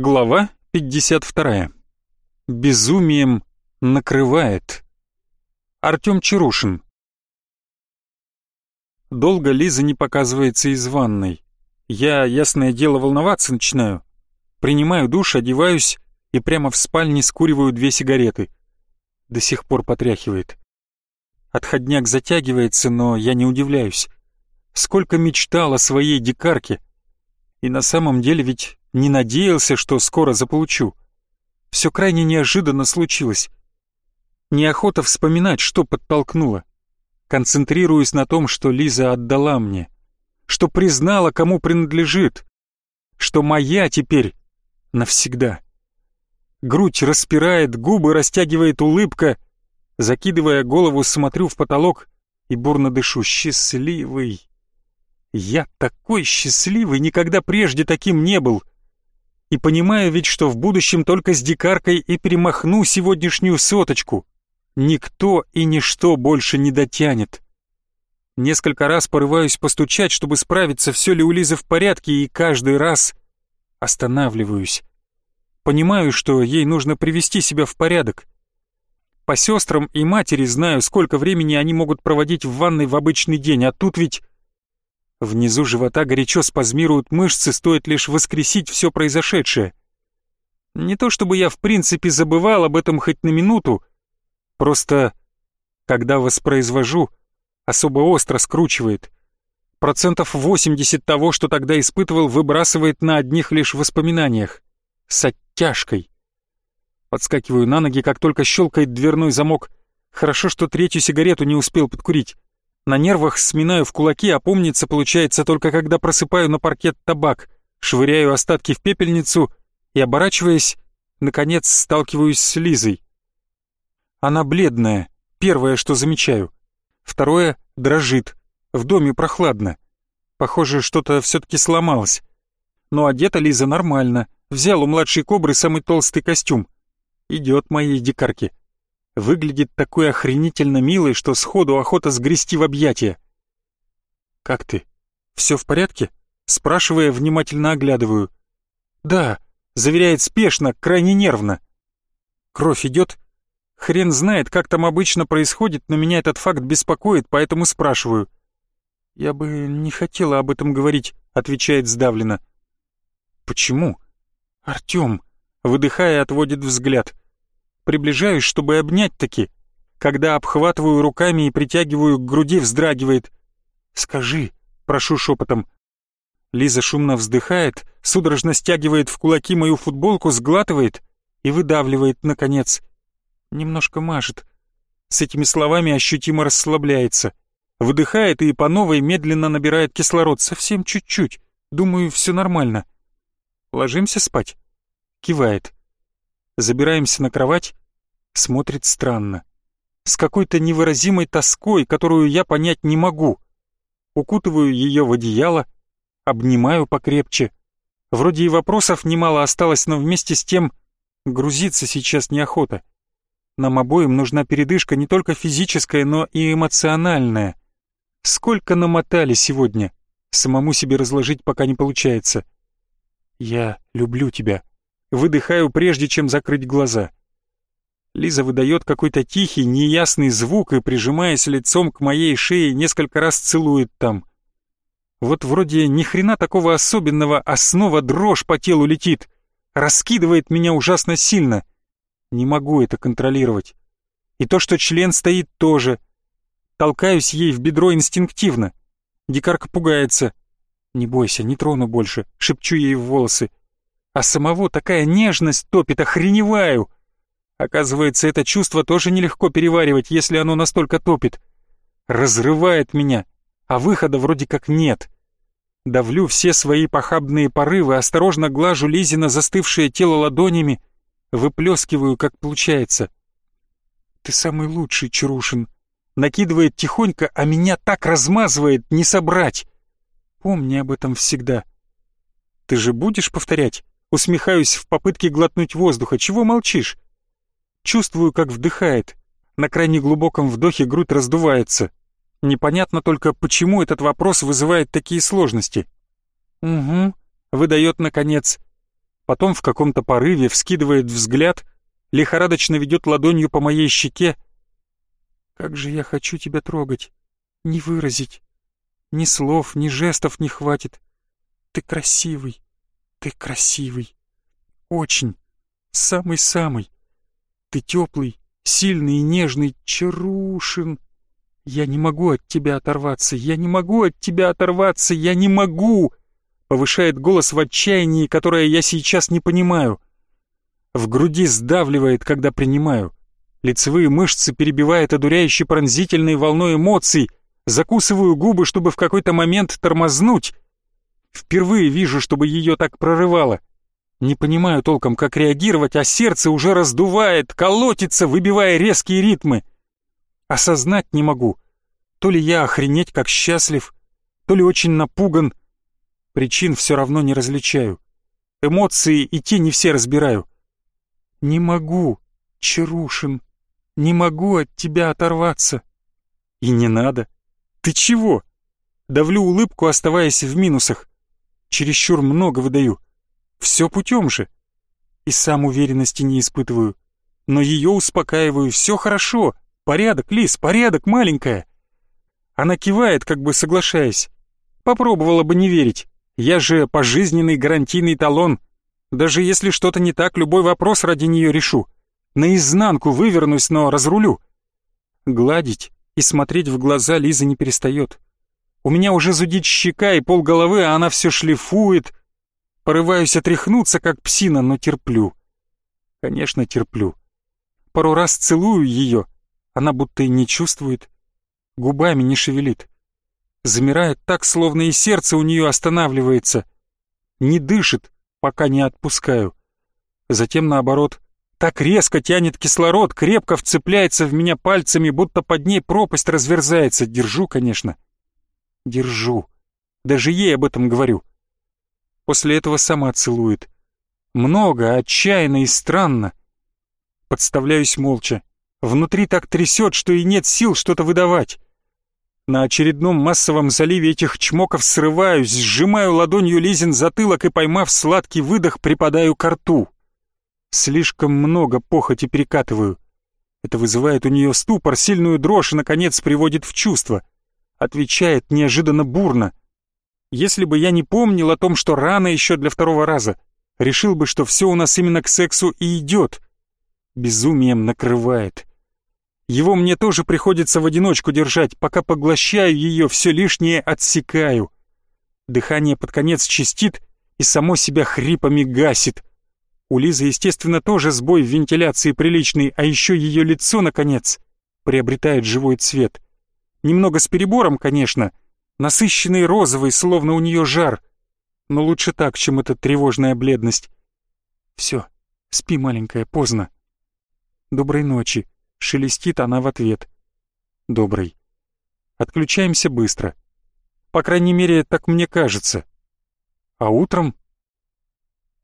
Глава 52. Безумием накрывает. Артём Чарушин. Долго Лиза не показывается из ванной. Я, ясное дело, волноваться начинаю. Принимаю душ, одеваюсь и прямо в спальне скуриваю две сигареты. До сих пор потряхивает. Отходняк затягивается, но я не удивляюсь. Сколько мечтал о своей дикарке. И на самом деле ведь не надеялся, что скоро заполучу. Все крайне неожиданно случилось. Неохота вспоминать, что подтолкнуло. Концентрируюсь на том, что Лиза отдала мне, что признала, кому принадлежит, что моя теперь навсегда. Грудь распирает, губы растягивает улыбка. Закидывая голову, смотрю в потолок и бурно дышу. Счастливый. Я такой счастливый, никогда прежде таким не был и понимаю ведь, что в будущем только с дикаркой и перемахну сегодняшнюю соточку. Никто и ничто больше не дотянет. Несколько раз порываюсь постучать, чтобы справиться, все ли у Лизы в порядке, и каждый раз останавливаюсь. Понимаю, что ей нужно привести себя в порядок. По сестрам и матери знаю, сколько времени они могут проводить в ванной в обычный день, а тут ведь Внизу живота горячо спазмируют мышцы, стоит лишь воскресить все произошедшее. Не то чтобы я в принципе забывал об этом хоть на минуту, просто когда воспроизвожу, особо остро скручивает. Процентов 80 того, что тогда испытывал, выбрасывает на одних лишь воспоминаниях. С оттяжкой. Подскакиваю на ноги, как только щелкает дверной замок. Хорошо, что третью сигарету не успел подкурить. На нервах сминаю в кулаки, а помнится получается только когда просыпаю на паркет табак, швыряю остатки в пепельницу и, оборачиваясь, наконец сталкиваюсь с Лизой. Она бледная, первое, что замечаю. Второе — дрожит, в доме прохладно. Похоже, что-то все-таки сломалось. Но одета Лиза нормально, взял у младшей кобры самый толстый костюм. Идет моей дикарке. Выглядит такой охренительно милой, что сходу охота сгрести в объятия. «Как ты? Все в порядке?» Спрашивая, внимательно оглядываю. «Да», — заверяет спешно, крайне нервно. «Кровь идет?» Хрен знает, как там обычно происходит, но меня этот факт беспокоит, поэтому спрашиваю. «Я бы не хотела об этом говорить», — отвечает сдавленно. «Почему?» «Артём», — выдыхая, отводит взгляд. Приближаюсь, чтобы обнять таки. Когда обхватываю руками и притягиваю к груди, вздрагивает. «Скажи», — прошу шепотом. Лиза шумно вздыхает, судорожно стягивает в кулаки мою футболку, сглатывает и выдавливает, наконец. Немножко мажет. С этими словами ощутимо расслабляется. Выдыхает и по новой медленно набирает кислород. Совсем чуть-чуть. Думаю, все нормально. Ложимся спать? Кивает. Забираемся на кровать, смотрит странно. С какой-то невыразимой тоской, которую я понять не могу. Укутываю ее в одеяло, обнимаю покрепче. Вроде и вопросов немало осталось, но вместе с тем грузиться сейчас неохота. Нам обоим нужна передышка не только физическая, но и эмоциональная. Сколько намотали сегодня, самому себе разложить пока не получается. Я люблю тебя. Выдыхаю, прежде чем закрыть глаза. Лиза выдает какой-то тихий, неясный звук и, прижимаясь лицом к моей шее, несколько раз целует там. Вот вроде ни хрена такого особенного, а снова дрожь по телу летит. Раскидывает меня ужасно сильно. Не могу это контролировать. И то, что член стоит, тоже. Толкаюсь ей в бедро инстинктивно. Дикарка пугается. «Не бойся, не трону больше», — шепчу ей в волосы а самого такая нежность топит, охреневаю. Оказывается, это чувство тоже нелегко переваривать, если оно настолько топит. Разрывает меня, а выхода вроде как нет. Давлю все свои похабные порывы, осторожно глажу Лизина застывшее тело ладонями, выплескиваю, как получается. «Ты самый лучший, Чарушин!» Накидывает тихонько, а меня так размазывает, не собрать. Помни об этом всегда. Ты же будешь повторять? Усмехаюсь в попытке глотнуть воздуха. Чего молчишь? Чувствую, как вдыхает. На крайне глубоком вдохе грудь раздувается. Непонятно только, почему этот вопрос вызывает такие сложности. «Угу», — выдает наконец. Потом в каком-то порыве вскидывает взгляд, лихорадочно ведет ладонью по моей щеке. «Как же я хочу тебя трогать, не выразить. Ни слов, ни жестов не хватит. Ты красивый, ты красивый. Очень, самый-самый. Ты теплый, сильный и нежный, чарушин. Я не могу от тебя оторваться, я не могу от тебя оторваться, я не могу!» Повышает голос в отчаянии, которое я сейчас не понимаю. В груди сдавливает, когда принимаю. Лицевые мышцы перебивает одуряющей пронзительной волной эмоций. Закусываю губы, чтобы в какой-то момент тормознуть. Впервые вижу, чтобы ее так прорывало. Не понимаю толком, как реагировать, а сердце уже раздувает, колотится, выбивая резкие ритмы. Осознать не могу. То ли я охренеть как счастлив, то ли очень напуган. Причин все равно не различаю. Эмоции и те не все разбираю. Не могу, Чарушин, не могу от тебя оторваться. И не надо. Ты чего? Давлю улыбку, оставаясь в минусах. Чересчур много выдаю. Все путем же. И сам уверенности не испытываю. Но ее успокаиваю, все хорошо. Порядок, Лис, порядок, маленькая. Она кивает, как бы соглашаясь. Попробовала бы не верить. Я же пожизненный гарантийный талон. Даже если что-то не так, любой вопрос ради нее решу. Наизнанку вывернусь, но разрулю. Гладить и смотреть в глаза Лиза не перестает. У меня уже зудит щека и пол головы, а она все шлифует, Порываюсь отряхнуться, как псина, но терплю. Конечно, терплю. Пару раз целую ее, она будто и не чувствует, губами не шевелит. Замирает так, словно и сердце у нее останавливается. Не дышит, пока не отпускаю. Затем, наоборот, так резко тянет кислород, крепко вцепляется в меня пальцами, будто под ней пропасть разверзается. Держу, конечно. Держу. Даже ей об этом говорю. После этого сама целует. Много, отчаянно и странно. Подставляюсь молча. Внутри так трясет, что и нет сил что-то выдавать. На очередном массовом заливе этих чмоков срываюсь, сжимаю ладонью Лизин затылок и, поймав сладкий выдох, припадаю к рту. Слишком много похоти перекатываю. Это вызывает у нее ступор, сильную дрожь и, наконец, приводит в чувство. Отвечает неожиданно бурно. Если бы я не помнил о том, что рано еще для второго раза, решил бы, что все у нас именно к сексу и идет. Безумием накрывает. Его мне тоже приходится в одиночку держать, пока поглощаю ее, все лишнее отсекаю. Дыхание под конец чистит и само себя хрипами гасит. У Лизы, естественно, тоже сбой в вентиляции приличный, а еще ее лицо, наконец, приобретает живой цвет. Немного с перебором, конечно, — насыщенный розовый, словно у нее жар. Но лучше так, чем эта тревожная бледность. Все, спи, маленькая, поздно. Доброй ночи, шелестит она в ответ. Добрый. Отключаемся быстро. По крайней мере, так мне кажется. А утром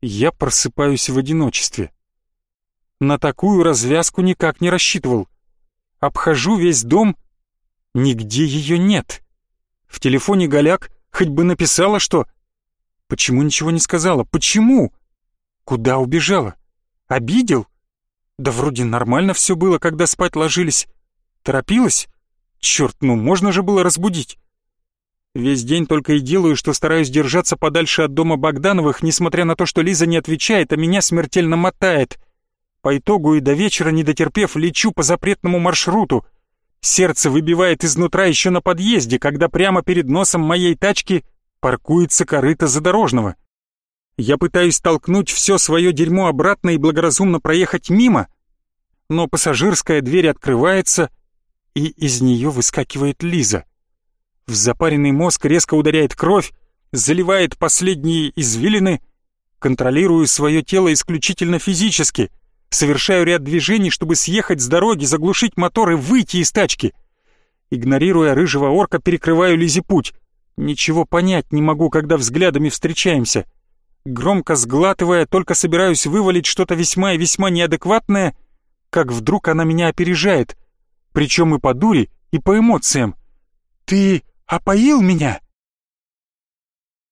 я просыпаюсь в одиночестве. На такую развязку никак не рассчитывал. Обхожу весь дом, нигде ее нет. В телефоне голяк хоть бы написала, что... Почему ничего не сказала? Почему? Куда убежала? Обидел? Да вроде нормально все было, когда спать ложились. Торопилась? Черт, ну можно же было разбудить. Весь день только и делаю, что стараюсь держаться подальше от дома Богдановых, несмотря на то, что Лиза не отвечает, а меня смертельно мотает. По итогу и до вечера, не дотерпев, лечу по запретному маршруту. Сердце выбивает изнутра еще на подъезде, когда прямо перед носом моей тачки паркуется корыто задорожного. Я пытаюсь толкнуть все свое дерьмо обратно и благоразумно проехать мимо, но пассажирская дверь открывается, и из нее выскакивает Лиза. В запаренный мозг резко ударяет кровь, заливает последние извилины, контролирую свое тело исключительно физически — Совершаю ряд движений, чтобы съехать с дороги, заглушить мотор и выйти из тачки. Игнорируя рыжего орка, перекрываю Лизе путь. Ничего понять не могу, когда взглядами встречаемся. Громко сглатывая, только собираюсь вывалить что-то весьма и весьма неадекватное, как вдруг она меня опережает. Причем и по дури, и по эмоциям. «Ты опоил меня?»